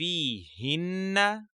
فيهن